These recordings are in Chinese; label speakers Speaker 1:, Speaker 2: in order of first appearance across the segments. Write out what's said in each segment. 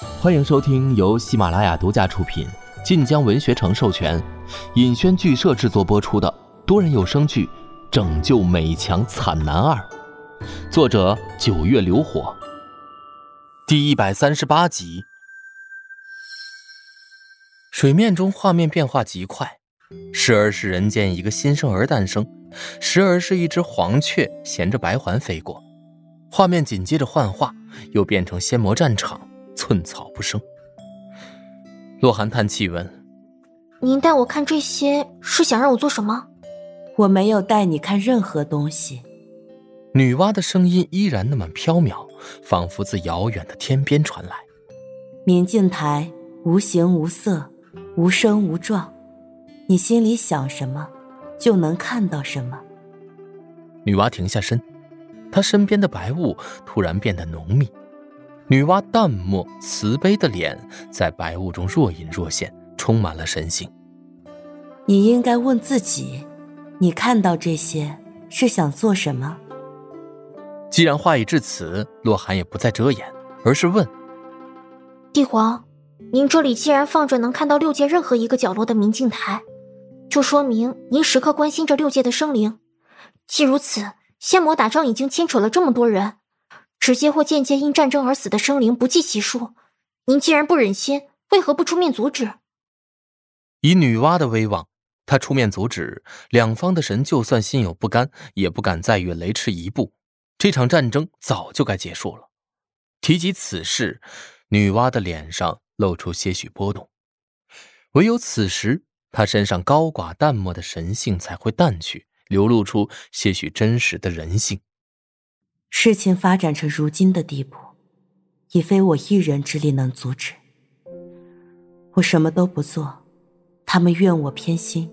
Speaker 1: 欢迎收听由喜马拉雅独家出品、晋江文学城授权、尹轩剧社制作播出的多人有声剧《拯救美强惨男二》，作者九月流火，第一百三十八集。水面中画面变化极快，时而是人间一个新生儿诞生，时而是一只黄雀衔着白环飞过。画面紧接着幻化，又变成仙魔战场，寸草不生。洛寒叹气问：“
Speaker 2: 您带我看这些是想让我做什么？”“
Speaker 3: 我没有带你看任何东西。”
Speaker 1: 女娲的声音依然那么飘渺，仿佛自遥远的天边传来。
Speaker 3: 明镜台无形无色，无声无状，你心里想什么，就能看到什么。
Speaker 1: 女娲停下身。她身边的白雾突然变得浓密，女娲淡漠慈悲的脸在白雾中若隐若现，充满了神性。
Speaker 3: 你应该问自己，你看到这些是想做什么？
Speaker 1: 既然话已至此，洛寒也不再遮掩，而是问：“
Speaker 2: 帝皇，您这里既然放着能看到六界任何一个角落的明镜台，就说明您时刻关心着六界的生灵。既如此。”仙魔打仗已经牵扯了这么多人，直接或间接因战争而死的生灵不计其数。您既然不忍心，为何不出面阻止？
Speaker 1: 以女娲的威望，她出面阻止，两方的神就算心有不甘，也不敢再越雷池一步。这场战争早就该结束了。提及此事，女娲的脸上露出些许波动。唯有此时，她身上高寡淡漠的神性才会淡去。流露出些许真实的人性。
Speaker 3: 事情发展成如今的地步，已非我一人之力能阻止。我什么都不做，他们怨我偏心。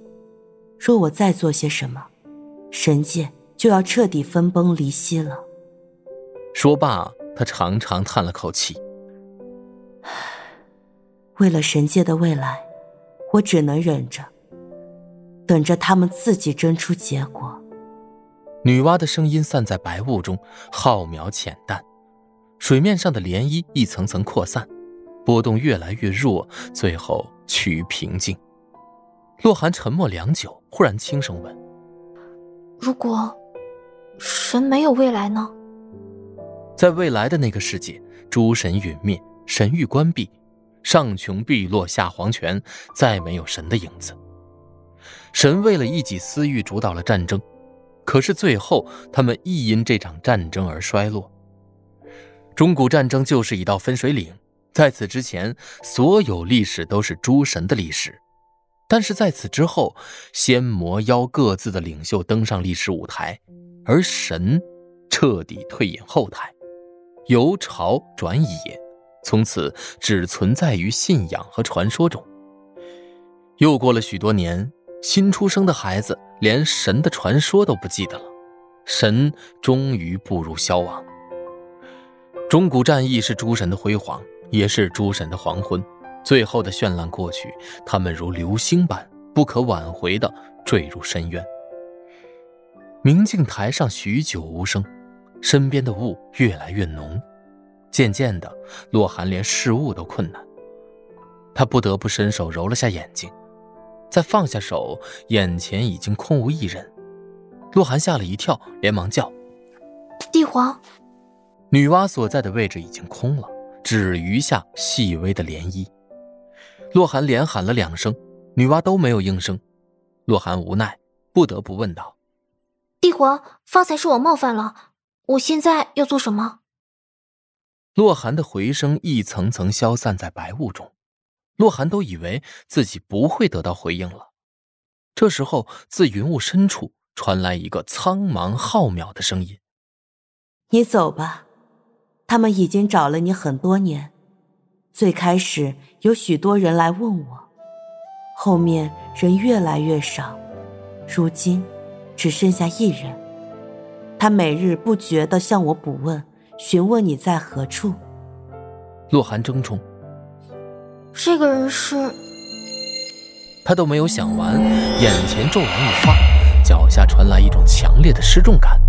Speaker 3: 若我再做些什么，神界就要彻底分崩离析了。
Speaker 1: 说罢，他长长叹了口气。
Speaker 3: 为了神界的未来，我只能忍着。等着他们自己争出结果。
Speaker 1: 女娲的声音散在白雾中，浩渺浅淡。水面上的涟漪一层层扩散，波动越来越弱，最后趋于平静。洛寒沉默良久，忽然轻声问：“
Speaker 2: 如果神没有未来呢？”
Speaker 1: 在未来的那个世界，诸神陨灭，神域关闭，上穷碧落下黄泉，再没有神的影子。神为了一己私欲主导了战争，可是最后他们亦因这场战争而衰落。中古战争就是一道分水岭，在此之前，所有历史都是诸神的历史，但是在此之后，仙魔妖各自的领袖登上历史舞台，而神彻底退隐后台，由朝转野，从此只存在于信仰和传说中。又过了许多年。新出生的孩子连神的传说都不记得了，神终于步入消亡。中古战役是诸神的辉煌，也是诸神的黄昏。最后的绚烂过去，他们如流星般不可挽回的坠入深渊。明镜台上许久无声，身边的雾越来越浓，渐渐的，洛寒连视物都困难，他不得不伸手揉了下眼睛。再放下手，眼前已经空无一人。洛寒吓了一跳，连忙叫：“
Speaker 2: 帝皇！”
Speaker 1: 女娲所在的位置已经空了，只余下细微的涟漪。洛寒连喊了两声，女娲都没有应声。洛寒无奈，不得不问道：“
Speaker 2: 帝皇，方才是我冒犯了，我现在要做什么？”
Speaker 1: 洛寒的回声一层层消散在白雾中。洛寒都以为自己不会得到回应了，这时候，自云雾深处传来一个苍茫浩渺的声音：“
Speaker 3: 你走吧，他们已经找了你很多年。最开始有许多人来问我，后面人越来越少，如今只剩下一人。他每日不绝的向我补问，询问你在何处。”
Speaker 1: 洛寒怔忡。
Speaker 2: 这个人是，
Speaker 1: 他都没有想完，眼前骤然一花，脚下传来一种强烈的失重感。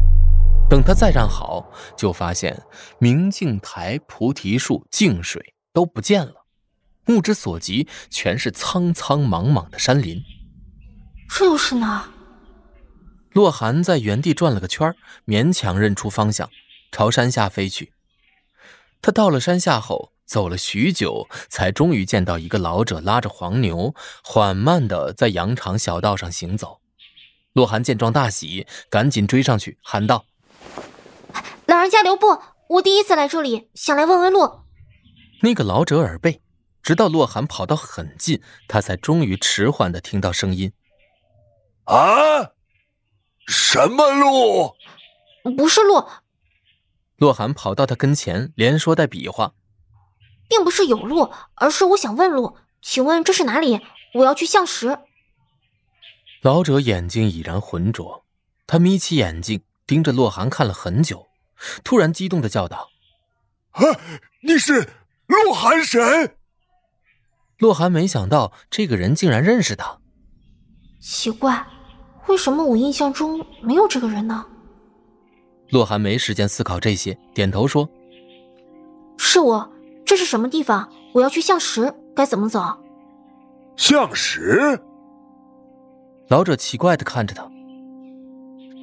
Speaker 1: 等他再站好，就发现明镜台、菩提树、净水都不见了，目之所及全是苍苍茫茫的山林。
Speaker 2: 这又是哪？
Speaker 1: 洛寒在原地转了个圈，勉强认出方向，朝山下飞去。他到了山下后，走了许久，才终于见到一个老者拉着黄牛，缓慢的在羊肠小道上行走。洛寒见状大喜，赶紧追上去，喊道：“
Speaker 2: 老人家留步！我第一次来这里，想来问问路。”
Speaker 1: 那个老者耳背，直到洛寒跑到很近，他才终于迟缓的听到声音：“
Speaker 4: 啊，什么路？
Speaker 2: 不是路。”
Speaker 1: 洛寒跑到他跟前，连说带比划：“
Speaker 2: 并不是有路，而是我想问路，请问这是哪里？我要去相石。”
Speaker 1: 老者眼睛已然浑浊，他眯起眼睛盯着洛寒看了很久，突然激动的叫道：“
Speaker 4: 啊，你是洛寒神！”
Speaker 1: 洛寒没想到这个人竟然认识他，
Speaker 2: 奇怪，为什么我印象中没有这个人呢？
Speaker 1: 洛寒没时间思考这些，点头说：“
Speaker 2: 是我。这是什么地方？我要去相石，该怎么走？”
Speaker 4: 相石。
Speaker 1: 老者奇怪的看着他，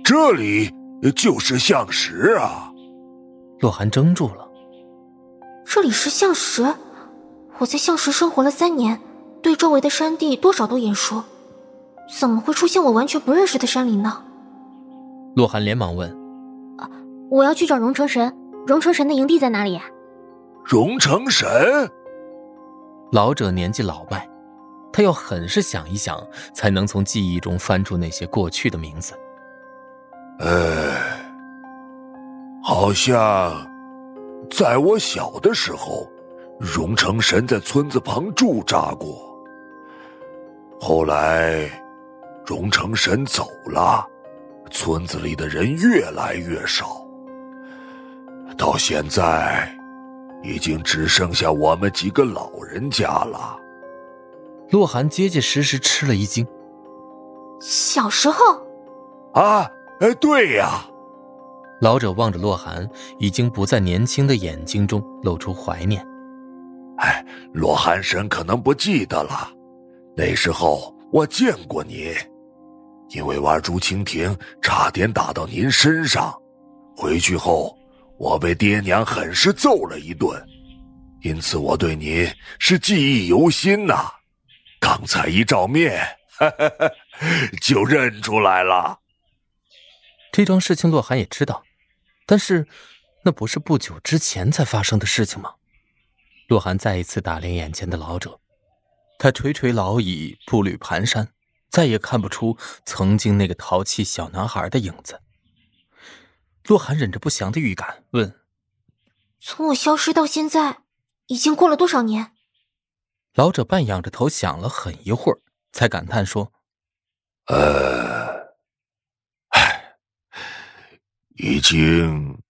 Speaker 4: 这里就是相石啊！
Speaker 1: 洛寒怔住了。
Speaker 2: 这里是相石，我在相石生活了三年，对周围的山地多少都眼熟，怎么会出现我完全不认识的山林呢？
Speaker 1: 洛寒连忙问：“
Speaker 2: 啊，我要去找荣成神，荣成神的营地在哪里？”
Speaker 4: 荣成神，
Speaker 1: 老者年纪老迈。他要很是想一想，才能从记忆中翻出那些过去的名字。
Speaker 4: 呃，好像在我小的时候，荣成神在村子旁驻扎过。后来，荣成神走了，村子里的人越来越少，到现在，已经只剩下我们几个老人家了。
Speaker 1: 洛寒结结实实吃了一惊。
Speaker 2: 小时候，
Speaker 4: 啊，哎，对呀。
Speaker 1: 老者望着洛寒，已经不再年轻的眼睛中露出怀念。
Speaker 4: 哎，洛寒神可能不记得了，那时候我见过您，因为玩竹蜻蜓差点打到您身上，回去后我被爹娘狠是揍了一顿，因此我对您是记忆犹新呐。刚才一照面，就认出来了。
Speaker 1: 这桩事情洛寒也知道，但是那不是不久之前才发生的事情吗？洛寒再一次打量眼前的老者，他垂垂老矣，步履蹒跚，再也看不出曾经那个淘气小男孩的影子。洛寒忍着不祥的预感，问：“
Speaker 2: 从我消失到现在，已经过了多少年？”
Speaker 1: 老者半仰着头想了很一会儿，才感叹说：“
Speaker 4: 呃，唉，已经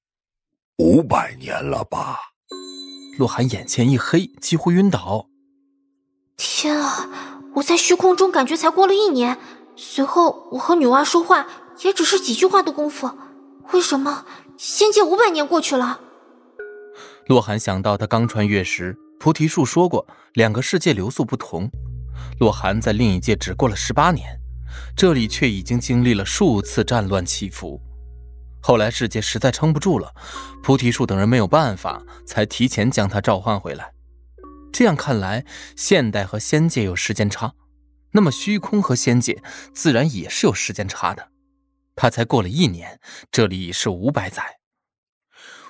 Speaker 4: 五百年了吧？”
Speaker 1: 洛寒眼前一黑，几乎晕倒。
Speaker 2: 天啊！我在虚空中感觉才过了一年，随后我和女娲说话也只是几句话的功夫，为什么仙界五百年过去了？
Speaker 1: 洛寒想到他刚穿越时。菩提树说过，两个世界流速不同。洛寒在另一界只过了十八年，这里却已经经历了数次战乱起伏。后来世界实在撑不住了，菩提树等人没有办法，才提前将他召唤回来。这样看来，现代和仙界有时间差，那么虚空和仙界自然也是有时间差的。他才过了一年，这里已是五百载，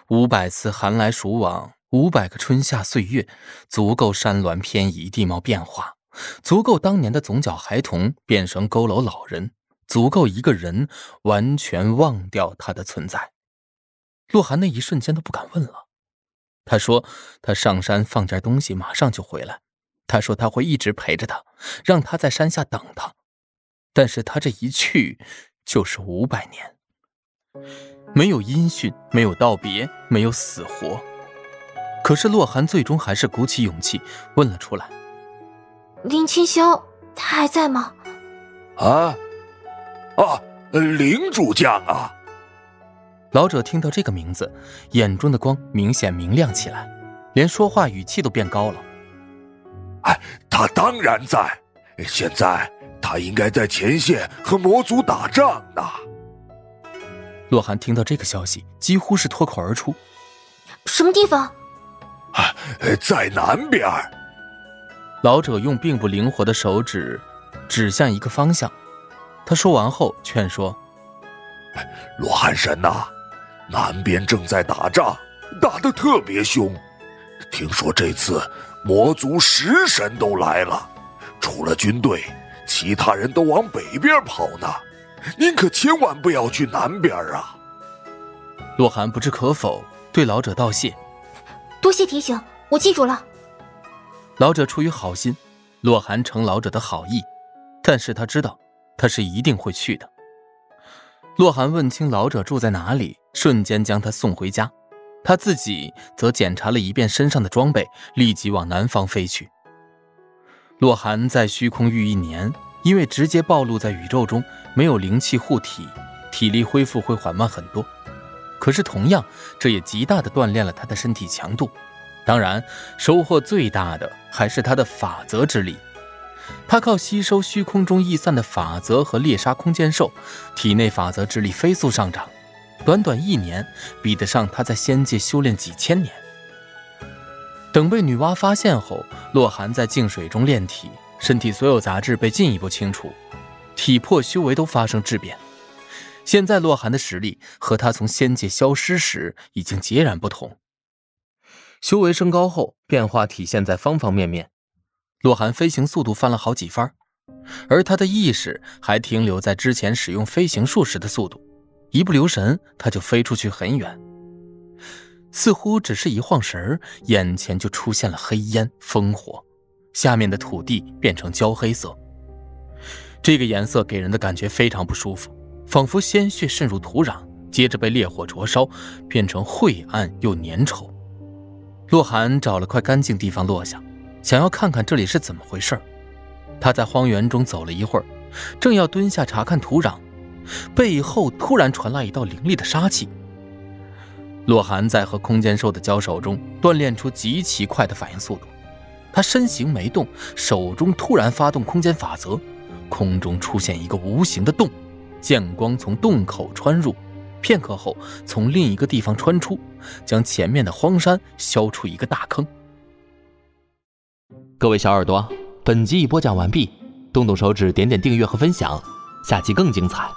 Speaker 1: 五百次寒来暑往。五百个春夏岁月，足够山峦偏移，地貌变化，足够当年的总角孩童变成佝偻老人，足够一个人完全忘掉他的存在。洛寒那一瞬间都不敢问了。他说：“他上山放件东西，马上就回来。他说他会一直陪着他，让他在山下等他。但是他这一去就是五百年，没有音讯，没有道别，没有死活。”可是洛寒最终还是鼓起勇气问了出来：“
Speaker 2: 林清霄，他还在吗？”“
Speaker 4: 啊，啊，林主将啊！”
Speaker 1: 老者听到这个名字，眼中的光明显明亮起来。连说话语气都变高了。
Speaker 4: 哎，他当然在，现在他应该在前线和魔族打仗呢。
Speaker 1: 洛寒听到这个消息，几乎是脱口而出：“
Speaker 2: 什么地方？”“
Speaker 4: 啊，在南边。”
Speaker 1: 老者用并不灵活的手指指向一个方向。他说完后劝说：“
Speaker 4: 罗汉神呐，南边正在打仗，打得特别凶。听说这次魔族十神都来了，除了军队，其他人都往北边跑呢。”您可千万不要去南边啊！
Speaker 1: 洛寒不知可否，对老者道谢：“
Speaker 2: 多谢提醒，我记住了。”
Speaker 1: 老者出于好心，洛寒承老者的好意，但是他知道他是一定会去的。洛寒问清老者住在哪里，瞬间将他送回家，他自己则检查了一遍身上的装备，立即往南方飞去。洛寒在虚空域一年。因为直接暴露在宇宙中，没有灵气护体，体力恢复会缓慢很多。可是同样，这也极大的锻炼了他的身体强度。当然，收获最大的还是他的法则之力。他靠吸收虚空中逸散的法则和猎杀空间兽，体内法则之力飞速上涨。短短一年，比得上他在仙界修炼几千年。等被女娲发现后，洛寒在净水中炼体。身体所有杂质被进一步清除，体魄修为都发生质变。现在洛寒的实力和他从仙界消失时已经截然不同。修为升高后，变化体现在方方面面。洛寒飞行速度翻了好几番，而他的意识还停留在之前使用飞行术时的速度，一不留神他就飞出去很远。似乎只是一晃神眼前就出现了黑烟、烽火。下面的土地变成焦黑色，这个颜色给人的感觉非常不舒服，仿佛鲜血渗入土壤，接着被烈火灼烧，变成晦暗又粘稠。洛寒找了块干净地方落下，想要看看这里是怎么回事。他在荒原中走了一会儿，正要蹲下查看土壤，背后突然传来一道凌厉的杀气。洛寒在和空间兽的交手中锻炼出极其快的反应速度。他身形没动，手中突然发动空间法则，空中出现一个无形的洞，剑光从洞口穿入，片刻后从另一个地方穿出，将前面的荒山削出一个大坑。
Speaker 5: 各位小耳朵，本集已播讲完毕，动动手指点点订阅和分享，下集更精彩。